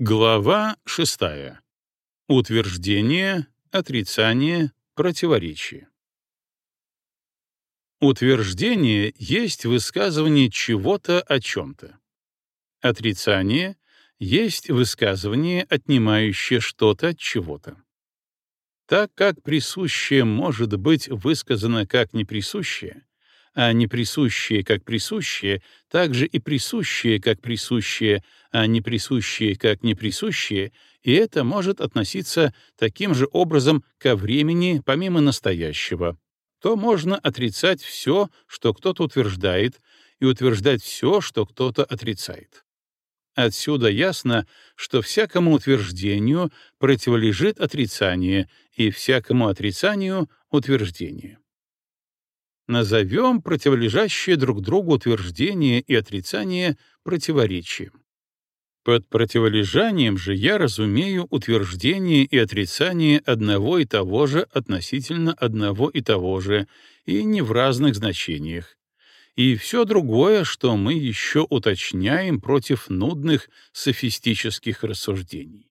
Глава шестая. Утверждение, отрицание, противоречие. Утверждение есть высказывание чего-то о чем-то. Отрицание есть высказывание, отнимающее что-то от чего-то. Так как присущее может быть высказано как неприсущее, а неприсущее как присущее, так же и присущее как присущее, а неприсущее как неприсущее, и это может относиться таким же образом ко времени помимо настоящего, то можно отрицать все, что кто-то утверждает, и утверждать все, что кто-то отрицает. Отсюда ясно, что всякому утверждению противолежит отрицание, и всякому отрицанию — утверждение. Назовем противолежащие друг другу утверждение и отрицание противоречием. Под противолежанием же я разумею утверждение и отрицание одного и того же относительно одного и того же, и не в разных значениях, и все другое, что мы еще уточняем против нудных софистических рассуждений.